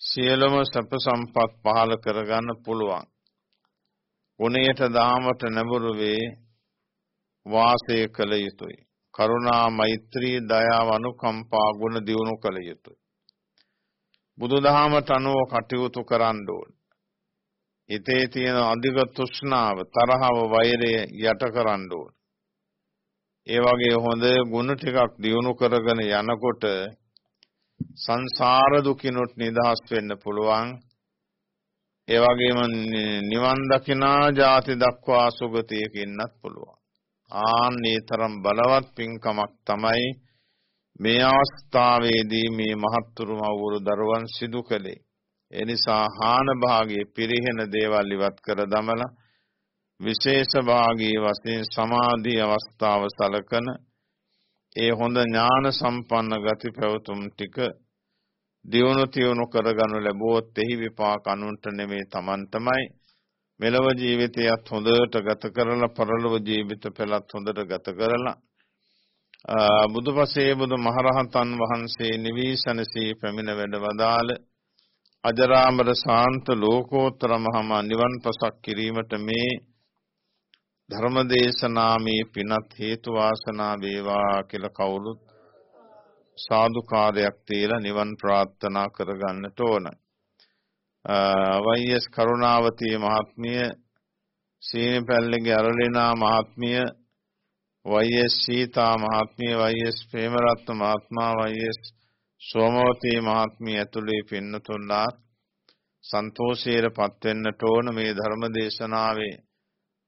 සියලුම සැප සම්පත් පහල කරගන්න පුළුවන්. ගුණයට දාමට නැඹුරු වේ වාසය කළ යුතුයි. කරුණා මෛත්‍රී දයාව අනුකම්පා ගුණ දියුණු කළ යුතුයි. බුදුදහමට අනුව කටයුතු කරන්න ඕන. හිතේ තියෙන අධික තෘෂ්ණාව, තරහව, වෛරය යට කරන්න ඕන. ඒ වගේ හොඳ ගුණ ටිකක් දියුණු කරගෙන යනකොට සංසාර දුකිනුත් නිදහස් වෙන්න පුළුවන්. ඒ වගේම නිවන් දකිනා ජාති දක්වා සුගතියක ඉන්නත් පුළුවන්. ආන්නේ තරම් බලවත් පින්කමක් තමයි මේ අවස්ථාවේදී මේ මහත්තුරු මව්වරු දරුවන් සිදු කළේ. ඒ නිසා හාන භාගයේ පිරිහෙන දේවල් ඉවත් කර දමලා විශේෂ භාගී වශයෙන් සමාධි අවස්ථාව සලකන ඒ හොඳ ඥාන සම්පන්න ගති පැවතුම් ටික දියුණු තියුණු කරගනු ලැබුවොත් එහි විපාක අනුන්ට නෙමේ Tamanටමයි මෙලව ජීවිතයත් හොඳට ගත කරලා පරලොව ජීවිත පෙළත් හොඳට ගත කරලා බුදුපසේ බුදු මහරහතන් වහන්සේ නිවිසනසී පැමිණ වැඩ වදාළ අජරාමර ශාන්ත ලෝකෝත්තර මහා නිවන් පසක් කිරීමට මේ ධර්මදේශනාමේ පිනත් හේතු වාසනා වේවා කියලා කවුරුත් සාදුකාරයක් තියලා නිවන් ප්‍රාර්ථනා කරගන්නට ඕන. වයිඑස් කරුණාවතී මහත්මිය සීනිපැල්ලගේ අරලිනා මහත්මිය වයිඑස් සීතා මහත්මිය වයිඑස් ප්‍රේමරත්න මහත්මයා වයිඑස් සෝමවතී මහත්මිය ඇතුළේ පින්නතුන්ලා සන්තෝෂයටපත් වෙන්නට ඕන මේ ධර්ම දේශනාවේ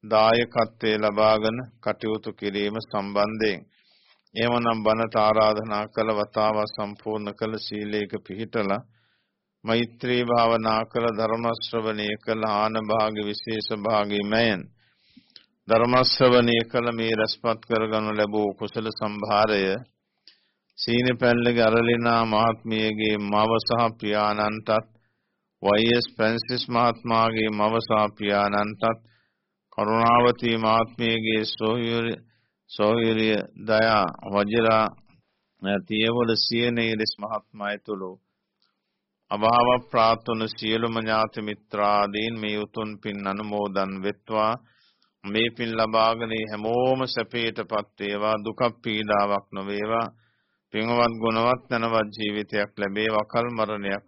දායකත්වයේ ලබාගෙන කටයුතු කිරීම සම්බන්ධයෙන්. එවනම් බණට ආරාධනා කළ වතාව සම්පූර්ණ කළ සීලයක පිහිටලා මෛත්‍රී භාවනා කළ ධර්ම ශ්‍රවණය කළ ආන භාග විශේෂ භාගී මයන්. ධර්ම ශ්‍රවණය කළ මේ රසපත් කරගනු ලැබූ කුසල සම්භාරය සීනි පැල්ලගේ අරලිනා මහත්මියගේ මව සහ පියාණන්ටත් වයිඑස් ෆ්‍රැන්සිස් මහත්මයාගේ මව සහ පියාණන්ටත් කරුණාවතී මහත්මියගේ සොහොයුරිය සොහොයුරිය දයා වජිරා තියවල සියනේරිස් මහත්මයා ඇතුළු අභාව ප්‍රාර්ථන සියලුම ඥාති මිත්‍රාදීන් මේ උතුම් පින් අනුමෝදන් වෙත්වා. මේ පින් ලබාගෙන හැමෝම සැපයටපත් වේවා දුක පීඩාවක් නොවේවා. පින්වත් ගුණවත් නැනවත් ජීවිතයක් ලැබේවා කල් මරණයක්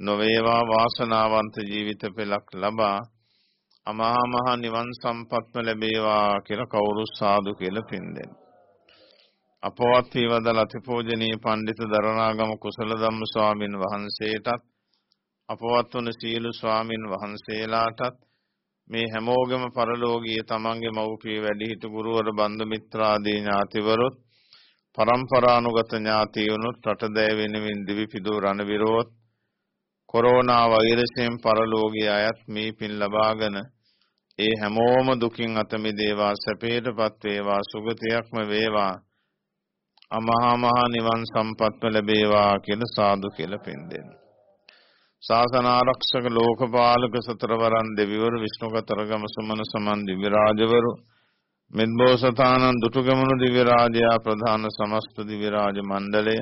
නොවේවා වාසනාවන්ත ජීවිත පෙළක් ලබා. අමහා මහ නිවන් සම්පත්ම ලැබේවා කියලා කවුරු සාදු කියලා පින් දෙන්න. අපවත් වේවදල අතිපූජනීය පඬිතු දරණාගම කුසල ධම්ම ස්වාමින් වහන්සේටත් අපවත් වන සීල ස්වාමින් වහන්සේලාටත් මේ හැමෝගෙම පරලෝකීය තමන්ගේ මව්පිය වැඩිහිටි ගුරුවර බන්දු මිත්‍රාදී ඥාතිවරුත් පරම්පරානුගත ඥාතීවනුත් රටදෑ වෙනුවෙන් දිවි පිදූ රණවිරෝත් කොරෝනා වෛරසයෙන් පරලෝකීය අයත් මේ පින් ලබාගෙන ඒ හැමෝම දුකින් අත මිදේවා සැපයටපත් වේවා සුගතියක්ම වේවා අමහා මහ නිවන් සම්පත්ම ලැබේවා කියලා සාදු කියලා පින් දෙන්න. ශාසන ආරක්ෂක ලෝකපාලක සතරවරන් දෙවිවරු විෂ්ණුකතරගම සමන සමන් දිව්‍ය රාජවරු මෙද්බෝසතානන් දුටුගමනු දිව්‍ය රාජයා ප්‍රධාන සමස්ත දිව්‍ය රාජ මණ්ඩලය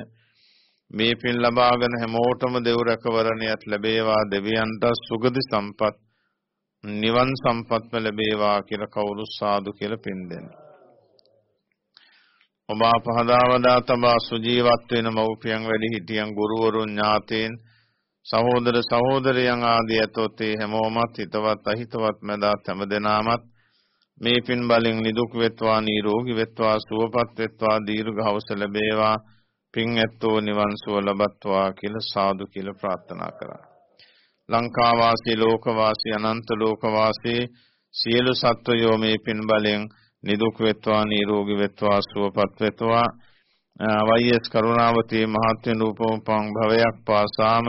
මේ පින් ලබාගෙන හැමෝටම දෙව් රැකවරණයක් ලැබේවා දෙවියන්ට සුගති සම්පත් නිවන් සම්පත්ම ලැබේවා කියලා කවුරු සාදු කියලා පින් දෙන්න. ඔබ පහදාවදා තබා සුජීවත් වෙන මව්පියන් වැඩි හිටියන් ගුරුවරුන් ඥාතීන් සහෝදර සහෝදරයන් ආදී ඇතොත් ඒ හැමෝමත් හිතවත් අහිතවත් මැදත් හැමදෙනාමත් මේ පින් බලෙන් නිදුක් වෙත්වා නිරෝගී වෙත්වා සුවපත් වෙත්වා දීර්ඝවස ලැබේවා පින් ඇත්තෝ නිවන් සුව ලබත්වා කියලා සාදු කියලා ප්‍රාර්ථනා කරා. ලංකා වාසී ලෝක වාසී අනන්ත ලෝක වාසී සියලු සත්වයෝ මේ පින් බලෙන් නිදුක් වෙත්වා නිරෝගී වෙත්වා සුවපත් වෙත්වා වයිඑස් කරුණාවතී මහත්ව රූපෝපං භවයක් පාසාම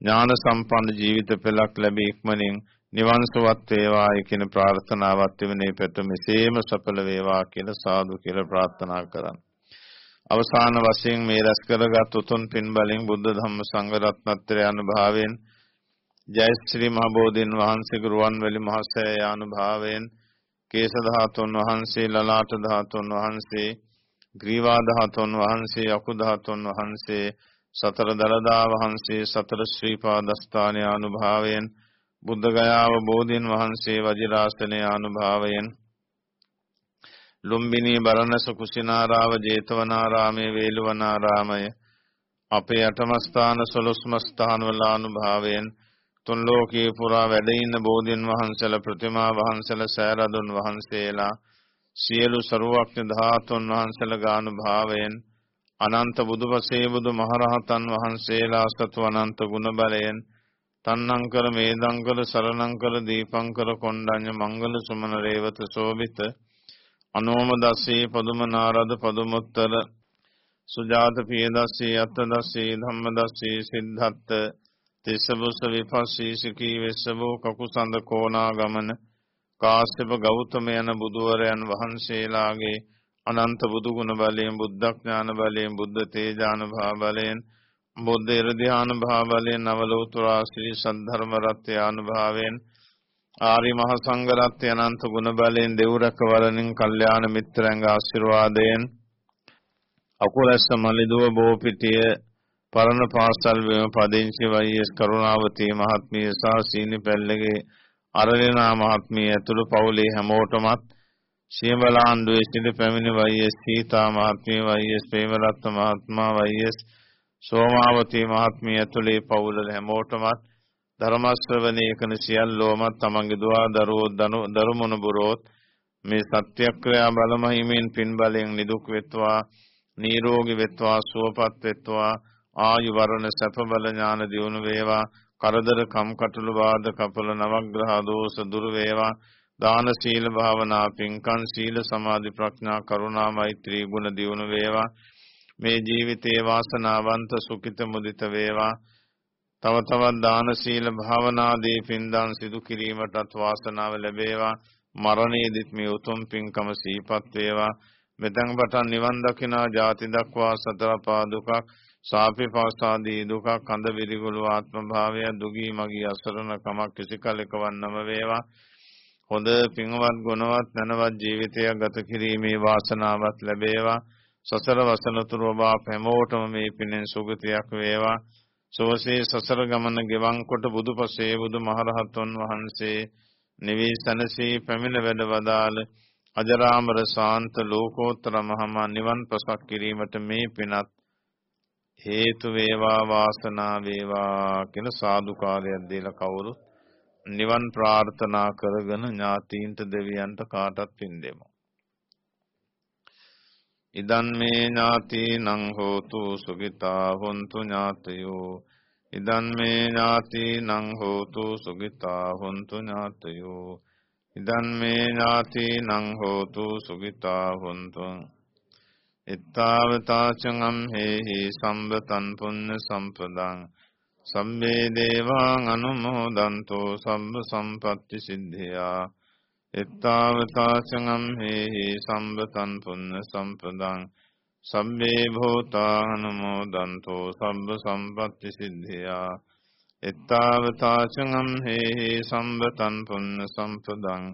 ඥාන සම්පන්න ජීවිත පෙළක් ලැබී ඉක්මනින් නිවන් සුවත් වේවායි කියන ප්‍රාර්ථනාවත් වෙනේ පැත මෙසේම සඵල වේවා කියලා සාදු කියලා ප්‍රාර්ථනා කරන්. අවසාන වශයෙන් මේ රැස් කරගත් උතුම් පින් බලෙන් බුද්ධ ධම්ම සංඝ රත්නත්‍රය අනුභවයෙන් ජයශ්‍රී මහ බෝධින් වහන්සේ ගුරුවන්වැලි මහසෑය අනුභවයෙන් කේශ ධාතුන් වහන්සේ ලලාට ධාතුන් වහන්සේ ග්‍රීවා ධාතුන් වහන්සේ අකු ධාතුන් වහන්සේ සතර දලදා වහන්සේ සතර ශ්‍රී පාදස්ථානය අනුභවයෙන් බුද්ධ ගයාව බෝධීන් වහන්සේ වජිරාසනය අනුභවයෙන් ලුම්බිනී බරණැස කුසිනාරාව ජේතවනාරාමේ වේළුවනාරාමය අපේ අටමස්ථාන සොළොස්ම ස්ථානවල අනුභවයෙන් තුන් ලෝකයේ පුරා වැඩ ඉන්න බෝධීන් වහන්සේලා ප්‍රතිමා වහන්සේලා සෑරදුන් වහන්සේලා සියලු සරුවක්ඥ ධාතුන් වහන්සේලා ගානුභාවයෙන් අනන්ත බුදුපසේ බුදු මහරහතන් වහන්සේලා සතු අනන්ත ගුණ බලයෙන් තන්නංකර මේදංකර සරණංකර දීපංකර කොණ්ඩඤ්ඤ මංගල සුමන රේවත සෝභිත අනෝම දස්සී පදුම නාරද පදුමුත්තර සුජාත පියදස්සී අත්ත දස්සී ධම්ම දස්සී සිද්ධත්ත තිස්සබුස විපස්සී සිකී වෙස්සබෝ කකුසඳ කෝනා ගමන කාශ්‍යප ගෞතම යන බුදුවරයන් වහන්සේලාගේ අනන්ත බුදු ගුණ බලයෙන් බුද්ධඥාන බලයෙන් බුද්ධ තේජානුභාව බලයෙන් බුද්ධ ඉරධ්‍යාන භාව බලයෙන් නවලෝතුරා ශ්‍රී සද්ධර්ම රත්ය අනුභවයෙන් ආරි මහ සංඝ රත්ය අනන්ත ගුණ බලයෙන් දෙව් රැකවරණින් කල්යාණ මිත්‍රයන්ගේ ආශිර්වාදයෙන් අකුරැස්ස මලිදුව බෝපිටිය පරණ පාසල් වේම පදිංචි වයිඑස් කරුණාවතී මහත්මිය සහ සීනි පැල්ලගේ අරලිනා මහත්මිය ඇතුළු පවුලේ හැමෝටමත් සියඹලාන්දුවේ සිට පැමිණි වයිඑස් සීතා මහත්මිය වයිඑස් ප්‍රේමරත්න මහත්මයා වයිඑස් සෝමාවතී මහත්මිය ඇතුළේ පවුල හැමෝටමත් ධර්ම ශ්‍රවණය කරන සියල්ලෝමත් තමන්ගේ දුවා දරුවෝ දරුමුණු බුරෝත් මේ සත්‍යක්‍රියා බලමහිමින් පින් බලයෙන් නිදුක් වෙත්වා නිරෝගී වෙත්වා සුවපත් වෙත්වා ආයු වරණ සැප බල ඥාන දියුණු වේවා. කරදර කම් කටළු වාද කපල නවග්‍රහ දෝෂ දුර වේවා. දාන සීල භාවනා පින්කම් සීල සමාධි ප්‍රඥා කරුණා මෛත්‍රී ගුණ දියුණු වේවා. මේ ජීවිතයේ වාසනාවන්ත සුඛිත මුදිත වේවා. තව තවත් දාන සීල භාවනාදී පින්දන් සිදු කිරීමටත් වාසනාව ලැබේවා. මරණයේදීත් මේ උතුම් පින්කම සීපත් වේවා. මෙතෙන් පටන් නිවන් දකිනා ජාති දක්වා සතර පාදුකක් සාපි පවසාදී දුකක් කඳ විරිගුළු ආත්ම භාවය දුගී මගී අසරණ කමක් කිසි කලක වන්නම වේවා හොඳ පින්වත් ගුණවත් නැනවත් ජීවිතයක් ගත කිරීමේ වාසනාවක් ලැබේවා. සසර වසනතුරු ඔබ හැමෝටම මේ පිනෙන් සුගතියක් වේවා. සෝසේ සසර ගමන ගෙවන් කොට බුදුපසේ බුදු මහරහතුන් වහන්සේ නිවී සනසී පැමිණ වැඩ වදාළ අජරාමර ශාන්ත ලෝකෝත්තර මහමා නිවන් ප්‍රසක් කිරීමට මේ පිනත් හේතු වේවා වාසනා වේවා කියන සාදුකාරයක් දීලා කවුරු නිවන් ප්‍රාර්ථනා කරගෙන ඥාතීන්ට දෙවියන්ට කාටත් පින් දෙමු. ඉදන් මේ ඥාතීනං හෝතු සුගිතා හොන්තු ඥාතයෝ ඉදන් මේ ඥාතීනං හෝතු සුගිතා හොන්තු ඥාතයෝ ඉදන් මේ ඥාතීනං හෝතු සුගිතා හොන්තු ඉත්තාවතාචං හේහි සම්බතන් පුඤ්ඤ සම්පදං සම්මේ දේවාං අනුමෝදන්තෝ සම්බ සම්පත්ති සිද්ධියා එත්තාවතාචං හේහි සම්බතන් පුඤ්ඤ සම්පදං සම්මේ භූතානුමෝදන්තෝ සම්බ සම්පත්ති සිද්ධියා එත්තාවතාචං හේහි සම්බතන් පුඤ්ඤ සම්පදං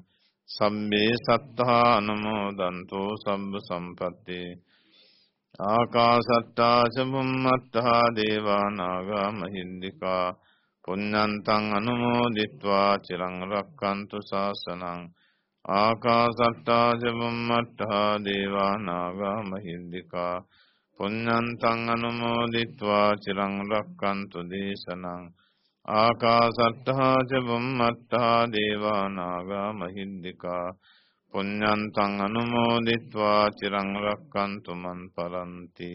සම්මේ සත්තා අනුමෝදන්තෝ සම්බ සම්පත්ති ආකාසට්ටා සබුම්මත්තා දේවා නාග මහින්దికා පුඤ්ඤන්තං අනුමෝදිත්වා චිරං රක්칸තු සාසනං ආකාසට්ටා සබුම්මත්තා දේවා නාග මහින්దికා පුඤ්ඤන්තං අනුමෝදිත්වා චිරං රක්칸තු දේශනං ආකාසට්ටා ච බුම්මට්ටා දේවා නාග මහින්దికා පුඤ්ඤන්තං අනුමෝදිත්වා චිරං රක්칸තු මන් පරන්ති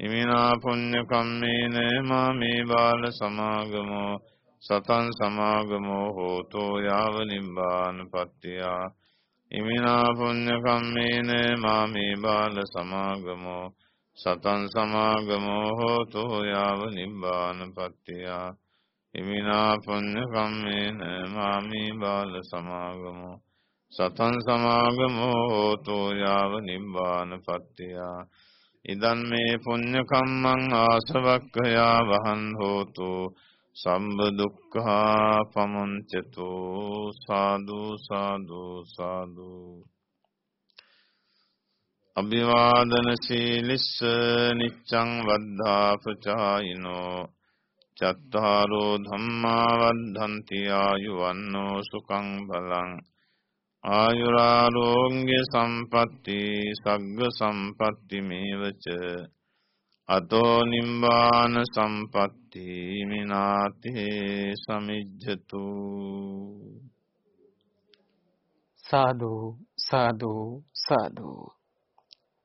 ඉමිනා පුඤ්ඤ කම්මේන මාමේ බාල සමාගමෝ සතං සමාගමෝ හෝතෝ යාව නිබ්බාන පත්තියා ඉමිනා පුඤ්ඤ කම්මේන මාමේ බාල සමාගමෝ සතං සමාගමෝ හෝතෝ යාව නිබ්බාන පත්තියා ඉමිනා පුඤ්ඤ කම්මේන මාමේ බාල සමාගමෝ සතන් සමාගමෝ හෝතෝ යාව නිබ්බාන පත්තියා. ඉදන් මේ පුඤ්ඤ කම්මං ආසවක්ඛයා වහන් හෝතු. සම්බ දුක්ඛා පමුංචතු. සාදු සාදු සාදු. අභිවාදන සීලිස්ස නිච්ඡං වද්ධා ප්‍රචායිනෝ. චත්තාරෝ ධම්මා වද්ධන්ති ආයුවන්නෝ සුඛං බලං. ආයුරාරෝග්‍ය සම්පatti සග්ග සම්පatti මේවච. අතෝ නිම්බාන සම්පatti මිනාතේ සමිජ්ජතු. සාදු සාදු සාදු.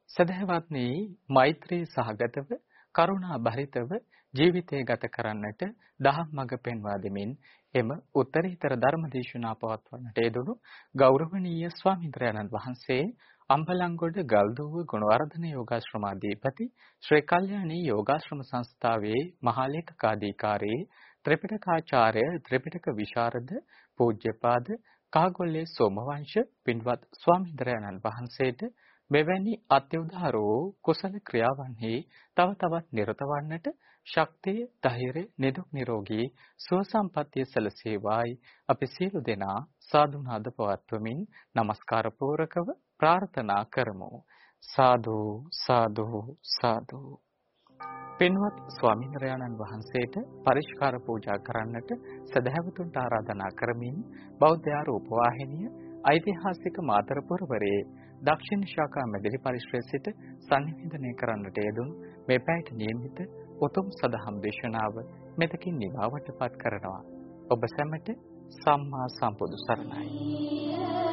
සදහවත්නි මෛත්‍රී සහගතව කරුණා බරිතව ජීවිතය ගත කරන්නට දහම් මඟ පෙන්වා දෙමින් එම උත්තරීතර ධර්මදේශනා පවත්වන්නට යෙදුණු ගෞරවනීය ස්වාමීන්ද්‍රයන්න් වහන්සේ අම්බලන්ගොඩ ගල්දුව ගුණවර්ධන යෝගාශ්‍රමාධිපති ශ්‍රී කල්යාණී යෝගාශ්‍රම සංස්ථාවේ මහලේකකාධිකාරී ත්‍රිපිටකාචාර්ය ත්‍රිපිටක විශාරද පූජ්‍යපාද කාගොල්ලේ සෝමවංශ පින්වත් ස්වාමීන්ද්‍රයන්න් වහන්සේට මෙවැනි අත්‍යවදාරෝ කුසල ක්‍රියාවන්හි තව තවත් නිරත වන්නට ශක්තිය, ධෛර්ය, නිදුක් නිරෝගී සුව සම්පන්නිය සැලසේවායි අපි සියලු දෙනා සාදුනාද පවත්වමින් নমස්කාර පූරකව ප්‍රාර්ථනා කරමු. සාදු සාදු සාදු පින්වත් ස්වාමීන් වහන්සේට පරිස්කාර පූජා කරන්නට සදහැවතුන්ට ආරාධනා කරමින් බෞද්ධ ආරෝප වාහිනිය ඓතිහාසික මාතරපුරවරේ දක්ෂිණ ශාඛා මැදිරි පරිශ්‍රයේ සිට සංනිවේදනය කරන්නට යෙදුන් මේ පැයට නියමිත උතුම් සදහම් දේශනාව මෙතකින් නිමවටපත් කරනවා. ඔබ සැමට සම්මා සම්බුදු සරණයි.